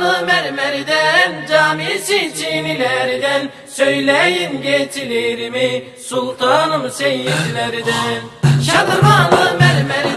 Yaralı mermerden, camisi çinilerden Söyleyin getirir mi sultanım seyirlerden oh, oh. Şadırvanlı mermer